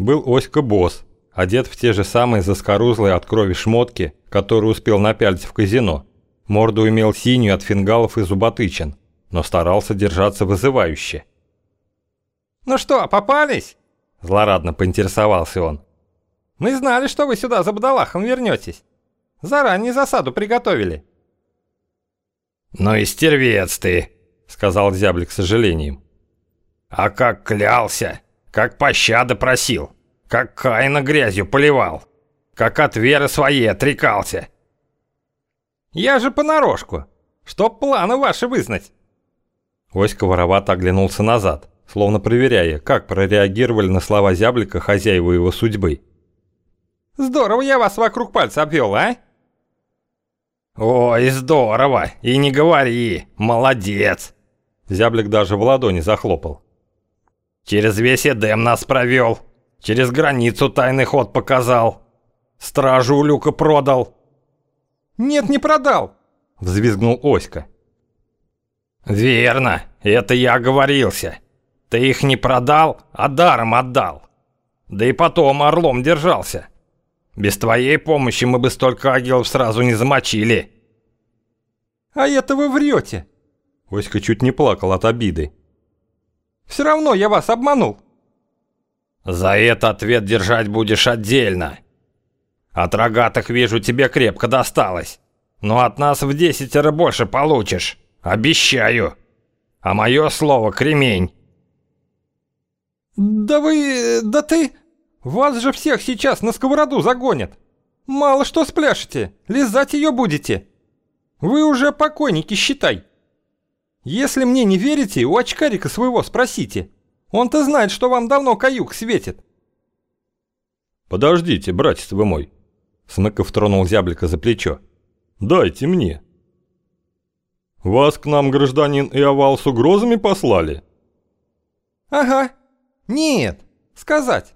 был Оська Босс, одет в те же самые заскорузлые от крови шмотки, которые успел напялить в казино. Морду имел синюю от фингалов и зуботычин, но старался держаться вызывающе. «Ну что, попались?» – злорадно поинтересовался он. «Мы знали, что вы сюда за бадалахом вернетесь. Заранее засаду приготовили». «Ну и стервец ты», — сказал Зяблик с сожалением. «А как клялся, как пощады просил, как Каина грязью поливал, как от веры своей отрекался». «Я же понарошку, чтоб планы ваши вызнать». Оська воровато оглянулся назад, словно проверяя, как прореагировали на слова Зяблика хозяева его судьбы. «Здорово я вас вокруг пальца обвел, а?» «Ой, здорово! И не говори! Молодец!» Зяблик даже в ладони захлопал. «Через весь Эдем нас провел, через границу тайный ход показал, стражу у люка продал». «Нет, не продал!» — взвизгнул Оська. «Верно, это я оговорился. Ты их не продал, а даром отдал. Да и потом орлом держался. Без твоей помощи мы бы столько агилов сразу не замочили. А это вы врете. Оська чуть не плакал от обиды. Все равно я вас обманул. За это ответ держать будешь отдельно. От рогатых, вижу, тебе крепко досталось. Но от нас в десятеро больше получишь. Обещаю. А мое слово кремень. Да вы... да ты... Вас же всех сейчас на сковороду загонят. Мало что спляшете, лизать ее будете. Вы уже покойники, считай. Если мне не верите, у очкарика своего спросите. Он-то знает, что вам давно каюк светит. Подождите, братец вы мой. Смыков тронул зяблика за плечо. Дайте мне. Вас к нам, гражданин Иовал, с угрозами послали? Ага. Нет, сказать.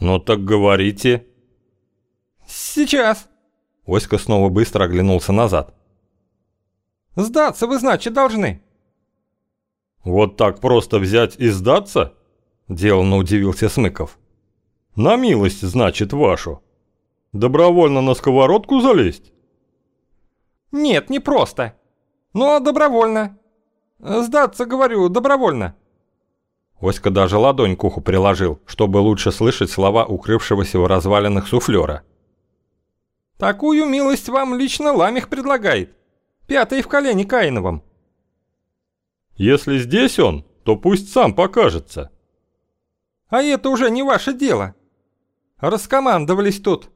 «Ну так говорите». «Сейчас». Оська снова быстро оглянулся назад. «Сдаться вы, значит, должны». «Вот так просто взять и сдаться?» Деланно удивился Смыков. «На милость, значит, вашу. Добровольно на сковородку залезть?» «Нет, не просто. Ну, а добровольно. Сдаться, говорю, добровольно». Оська даже ладонь к уху приложил, чтобы лучше слышать слова укрывшегося в развалинах суфлера. «Такую милость вам лично Ламих предлагает. Пятый в колене Каиновом». «Если здесь он, то пусть сам покажется». «А это уже не ваше дело. Раскомандовались тут.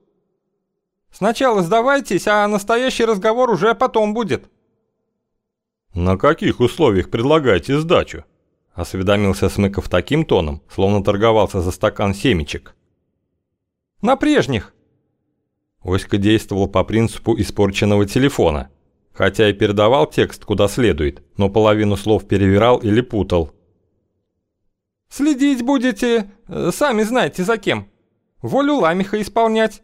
Сначала сдавайтесь, а настоящий разговор уже потом будет». «На каких условиях предлагаете сдачу?» Осведомился Смыков таким тоном, словно торговался за стакан семечек. «На прежних!» Оська действовал по принципу испорченного телефона, хотя и передавал текст куда следует, но половину слов перевирал или путал. «Следить будете, э, сами знаете за кем. Волю Ламиха исполнять.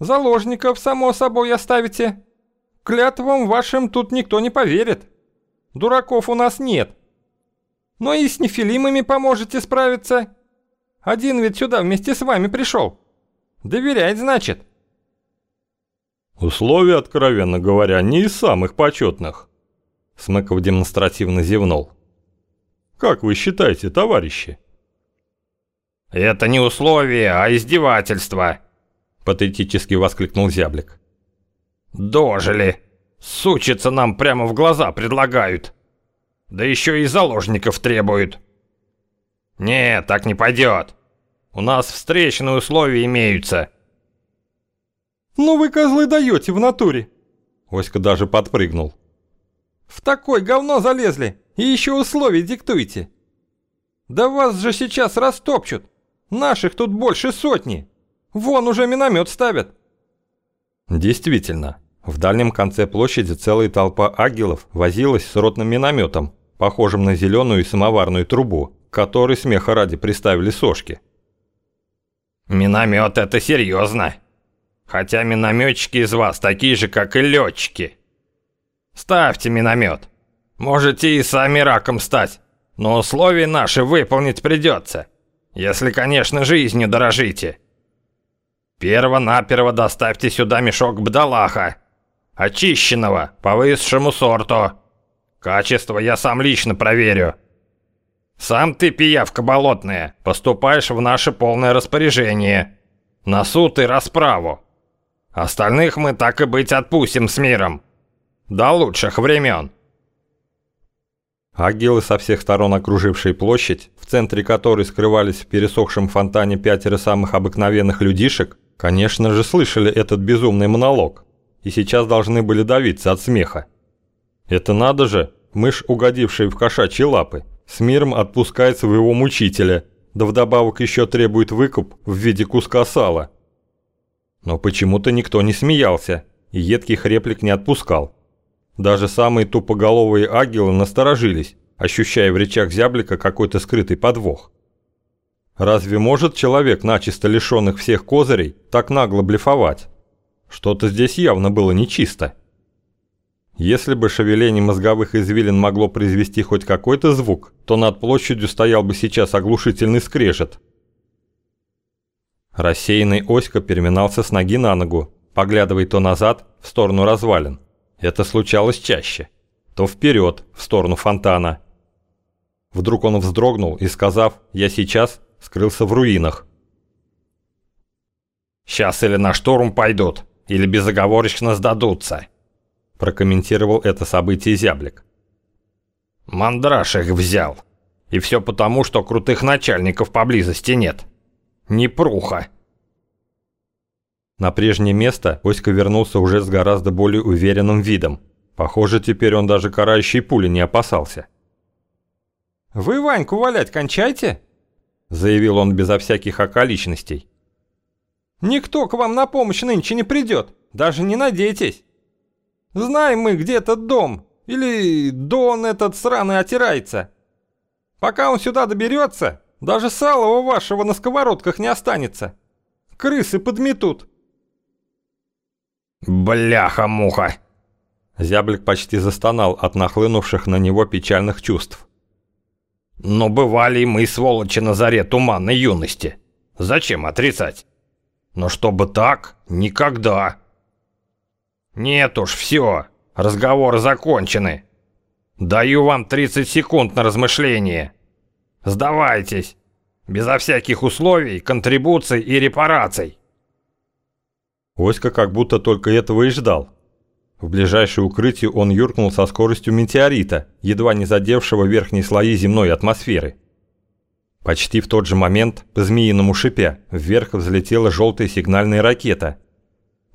Заложников, само собой, оставите. Клятвам вашим тут никто не поверит. Дураков у нас нет». Но и с нефилимами поможете справиться. Один ведь сюда вместе с вами пришел. Доверять, значит. Условия, откровенно говоря, не из самых почетных. Смыков демонстративно зевнул. Как вы считаете, товарищи? Это не условие, а издевательство, патетически воскликнул Зяблик. Дожили. Сучиться нам прямо в глаза предлагают. Да еще и заложников требуют. Не, так не пойдет. У нас встречные условия имеются. Ну вы козлы даете в натуре. Оська даже подпрыгнул. В такой говно залезли и еще условия диктуете. Да вас же сейчас растопчут. Наших тут больше сотни. Вон уже миномет ставят. Действительно, в дальнем конце площади целая толпа агилов возилась с ротным минометом, похожим на зеленую самоварную трубу, которой смеха ради приставили сошки. «Миномет — это серьезно. Хотя минометчики из вас такие же, как и летчики. Ставьте миномет. Можете и сами раком стать, но условия наши выполнить придется. Если, конечно, жизнью дорожите. Перво-наперво доставьте сюда мешок бдалаха, очищенного по высшему сорту. Качество я сам лично проверю. Сам ты, пиявка болотная, поступаешь в наше полное распоряжение. На суд и расправу. Остальных мы так и быть отпустим с миром. До лучших времен. Агилы со всех сторон окружившие площадь, в центре которой скрывались в пересохшем фонтане пятеро самых обыкновенных людишек, конечно же слышали этот безумный монолог и сейчас должны были давиться от смеха. Это надо же, мышь, угодившая в кошачьи лапы, с миром отпускает своего мучителя, да вдобавок еще требует выкуп в виде куска сала. Но почему-то никто не смеялся, и едких реплик не отпускал. Даже самые тупоголовые агилы насторожились, ощущая в речах зяблика какой-то скрытый подвох. Разве может человек, начисто лишенных всех козырей, так нагло блефовать? Что-то здесь явно было нечисто. Если бы шевеление мозговых извилин могло произвести хоть какой-то звук, то над площадью стоял бы сейчас оглушительный скрежет. Рассеянный Оська переминался с ноги на ногу, поглядывая то назад, в сторону развалин. Это случалось чаще. То вперед, в сторону фонтана. Вдруг он вздрогнул и, сказав «я сейчас», скрылся в руинах. «Сейчас или на штурм пойдут, или безоговорочно сдадутся», прокомментировал это событие зяблик. «Мандраж их взял. И все потому, что крутых начальников поблизости нет. Непруха». На прежнее место Оська вернулся уже с гораздо более уверенным видом. Похоже, теперь он даже карающей пули не опасался. «Вы Ваньку валять кончайте!» заявил он безо всяких околичностей. «Никто к вам на помощь нынче не придет, даже не надейтесь. Знаем мы, где этот дом, или дон этот сраный отирается. Пока он сюда доберется, даже салого вашего на сковородках не останется. Крысы подметут». «Бляха-муха!» Зяблик почти застонал от нахлынувших на него печальных чувств. «Но бывали и мы, сволочи, на заре туманной юности. Зачем отрицать? Но чтобы так, никогда!» «Нет уж, все, разговоры закончены. Даю вам 30 секунд на размышление. Сдавайтесь, безо всяких условий, контрибуций и репараций». Оська как будто только этого и ждал. В ближайшее укрытие он юркнул со скоростью метеорита, едва не задевшего верхние слои земной атмосферы. Почти в тот же момент, по змеиному шипя, вверх взлетела желтая сигнальная ракета.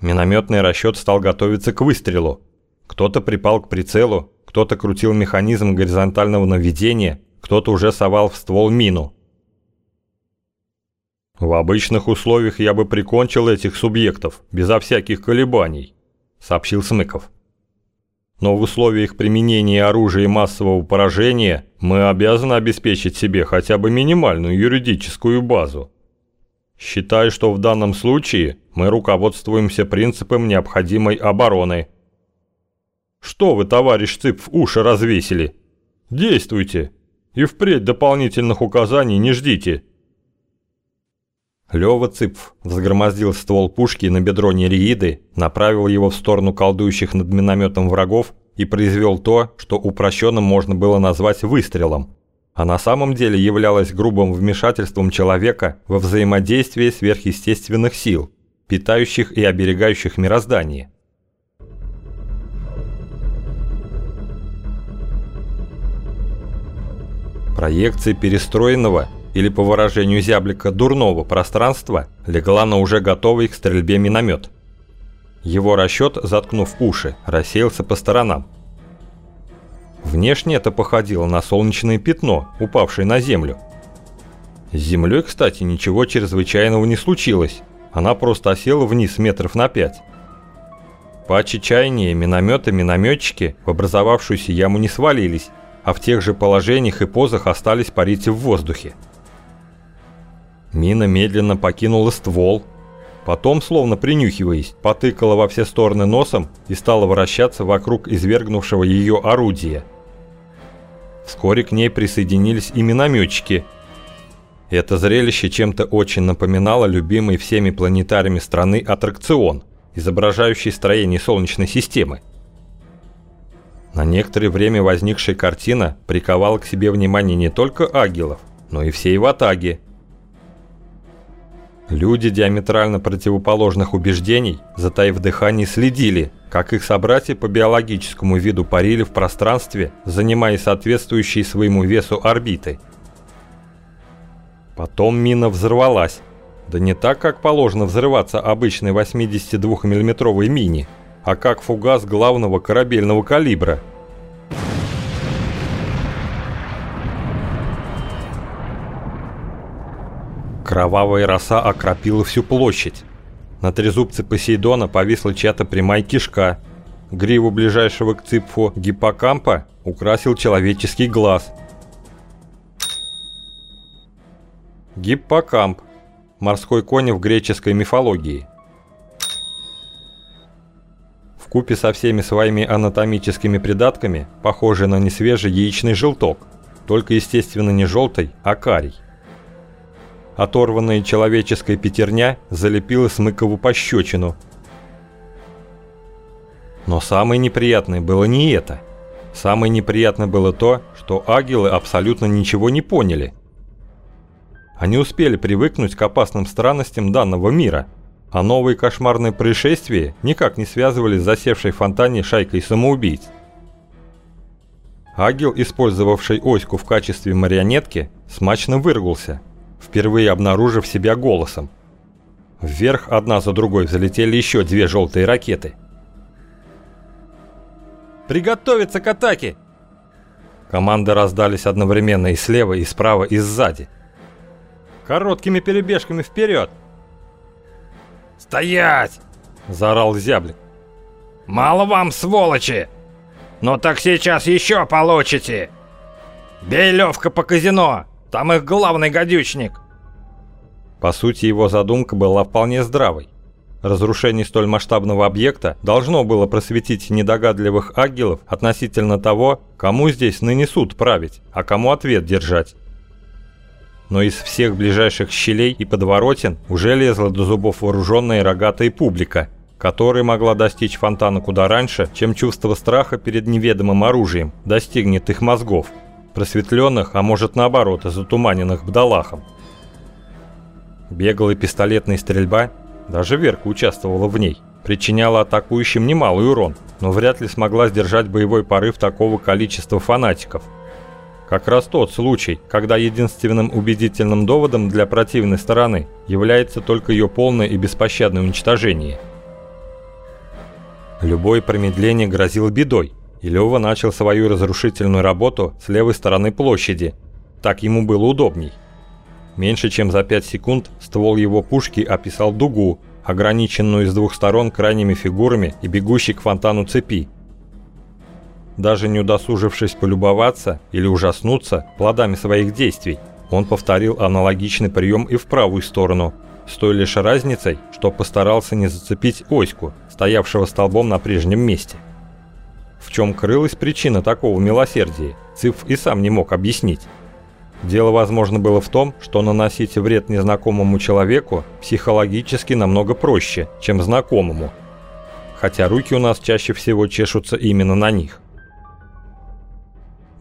Минометный расчет стал готовиться к выстрелу. Кто-то припал к прицелу, кто-то крутил механизм горизонтального наведения, кто-то уже совал в ствол мину. В обычных условиях я бы прикончил этих субъектов, безо всяких колебаний, сообщил Смыков. Но в условиях применения оружия массового поражения мы обязаны обеспечить себе хотя бы минимальную юридическую базу. Считаю, что в данном случае мы руководствуемся принципом необходимой обороны. Что вы, товарищ Цып, уши развесили? Действуйте! И впредь дополнительных указаний не ждите. Лёва Цыпф взгромоздил ствол пушки на бедро Нереиды, направил его в сторону колдующих над минометом врагов и произвел то, что упрощенно можно было назвать выстрелом, а на самом деле являлось грубым вмешательством человека во взаимодействие сверхъестественных сил, питающих и оберегающих мироздание. Проекции перестроенного или по выражению зяблика дурного пространства, легла на уже готовый к стрельбе миномет. Его расчет, заткнув уши, рассеялся по сторонам. Внешне это походило на солнечное пятно, упавшее на землю. С землей, кстати, ничего чрезвычайного не случилось, она просто осела вниз метров на пять. По отчаянии минометы минометчики в образовавшуюся яму не свалились, а в тех же положениях и позах остались парить в воздухе. Мина медленно покинула ствол, потом, словно принюхиваясь, потыкала во все стороны носом и стала вращаться вокруг извергнувшего ее орудия. Вскоре к ней присоединились и минометчики. Это зрелище чем-то очень напоминало любимый всеми планетариями страны аттракцион, изображающий строение Солнечной системы. На некоторое время возникшая картина приковала к себе внимание не только агилов, но и всей ватаги. Люди диаметрально противоположных убеждений, затаив дыхание, следили, как их собратья по биологическому виду парили в пространстве, занимая соответствующие своему весу орбиты. Потом мина взорвалась. Да не так, как положено взрываться обычной 82 миллиметровой мине, а как фугас главного корабельного калибра – Кровавая роса окропила всю площадь. На трезубце Посейдона повисла чья-то прямая кишка. Гриву ближайшего к ципфу гиппокампа украсил человеческий глаз. Гиппокамп – морской конь в греческой мифологии. В купе со всеми своими анатомическими придатками похожий на несвежий яичный желток, только естественно не желтый, а карий. Оторванная человеческая пятерня залепила Смыкову пощечину. Но самое неприятное было не это. Самое неприятное было то, что агилы абсолютно ничего не поняли. Они успели привыкнуть к опасным странностям данного мира, а новые кошмарные происшествия никак не связывались с засевшей в фонтане шайкой самоубийц. Агил, использовавший Оську в качестве марионетки, смачно выругался – впервые обнаружив себя голосом. Вверх одна за другой взлетели еще две желтые ракеты. «Приготовиться к атаке!» Команды раздались одновременно и слева, и справа, и сзади. «Короткими перебежками вперед!» «Стоять!» – заорал Зяблик. «Мало вам, сволочи! Но так сейчас еще получите! Бей Левка по казино! Там их главный гадючник!» По сути, его задумка была вполне здравой. Разрушение столь масштабного объекта должно было просветить недогадливых агилов относительно того, кому здесь ныне суд править, а кому ответ держать. Но из всех ближайших щелей и подворотен уже лезла до зубов вооруженная рогатая публика, которая могла достичь фонтана куда раньше, чем чувство страха перед неведомым оружием достигнет их мозгов просветленных, а может наоборот, затуманенных бдалахом. Беглая пистолетная стрельба, даже Верка участвовала в ней, причиняла атакующим немалый урон, но вряд ли смогла сдержать боевой порыв такого количества фанатиков. Как раз тот случай, когда единственным убедительным доводом для противной стороны является только ее полное и беспощадное уничтожение. Любое промедление грозило бедой, и Лёва начал свою разрушительную работу с левой стороны площади. Так ему было удобней. Меньше чем за 5 секунд ствол его пушки описал дугу, ограниченную с двух сторон крайними фигурами и бегущей к фонтану цепи. Даже не удосужившись полюбоваться или ужаснуться плодами своих действий, он повторил аналогичный прием и в правую сторону, с той лишь разницей, что постарался не зацепить оську, стоявшего столбом на прежнем месте. В чем крылась причина такого милосердия, Циф и сам не мог объяснить. Дело, возможно, было в том, что наносить вред незнакомому человеку психологически намного проще, чем знакомому. Хотя руки у нас чаще всего чешутся именно на них.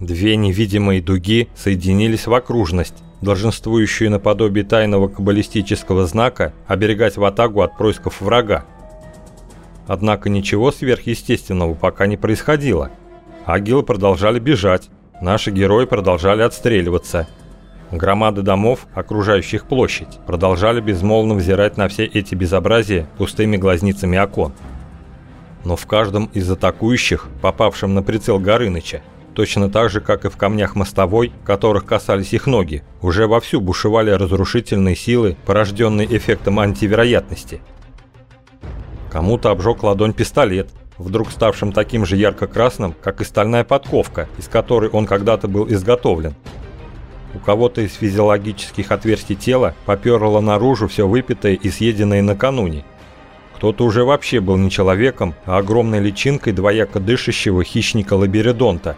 Две невидимые дуги соединились в окружность, долженствующую наподобие тайного каббалистического знака оберегать ватагу от происков врага. Однако ничего сверхъестественного пока не происходило. Агилы продолжали бежать, наши герои продолжали отстреливаться. Громады домов, окружающих площадь, продолжали безмолвно взирать на все эти безобразия пустыми глазницами окон. Но в каждом из атакующих, попавшем на прицел Горыныча, точно так же, как и в камнях мостовой, которых касались их ноги, уже вовсю бушевали разрушительные силы, порожденные эффектом антивероятности – Кому-то обжег ладонь пистолет, вдруг ставшим таким же ярко-красным, как и стальная подковка, из которой он когда-то был изготовлен. У кого-то из физиологических отверстий тела поперло наружу все выпитое и съеденное накануне. Кто-то уже вообще был не человеком, а огромной личинкой двояко дышащего хищника-лабиридонта.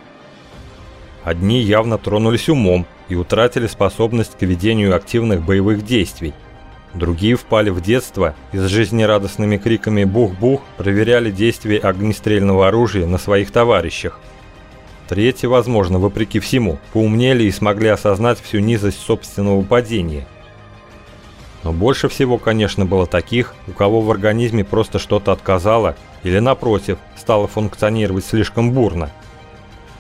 Одни явно тронулись умом, и утратили способность к ведению активных боевых действий. Другие впали в детство и с жизнерадостными криками «бух-бух» проверяли действие огнестрельного оружия на своих товарищах. Третьи, возможно, вопреки всему, поумнели и смогли осознать всю низость собственного падения. Но больше всего, конечно, было таких, у кого в организме просто что-то отказало или, напротив, стало функционировать слишком бурно.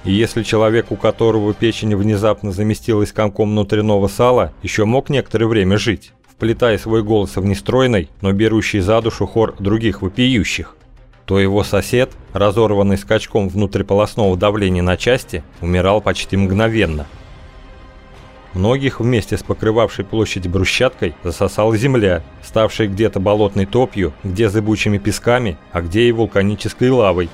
И если человек, у которого печень внезапно заместилась комком внутреннего сала, еще мог некоторое время жить, вплетая свой голос в нестройный, но берущий за душу хор других вопиющих, то его сосед, разорванный скачком внутриполосного давления на части, умирал почти мгновенно. Многих вместе с покрывавшей площадь брусчаткой засосала земля, ставшая где-то болотной топью, где зыбучими песками, а где и вулканической лавой.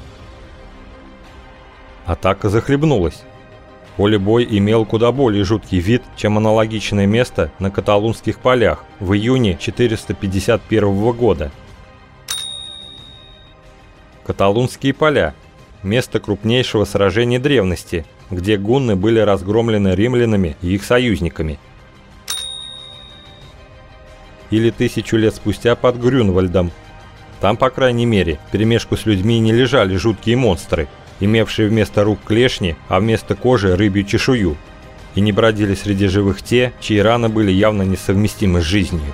Атака захлебнулась. Поле бой имел куда более жуткий вид, чем аналогичное место на Каталунских полях в июне 451 года. Каталунские поля – место крупнейшего сражения древности, где гунны были разгромлены римлянами и их союзниками. Или тысячу лет спустя под Грюнвальдом. Там, по крайней мере, в перемешку с людьми не лежали жуткие монстры – имевшие вместо рук клешни, а вместо кожи рыбью чешую, и не бродили среди живых те, чьи раны были явно несовместимы с жизнью.